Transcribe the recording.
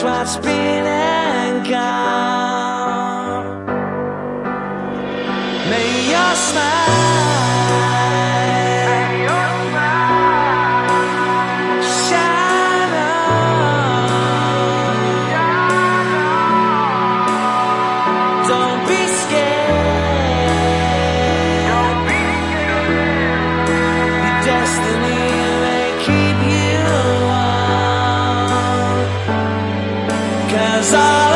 change what's been and gone. May your smile shine on. Don't be scared. Your destiny may keep you pasar.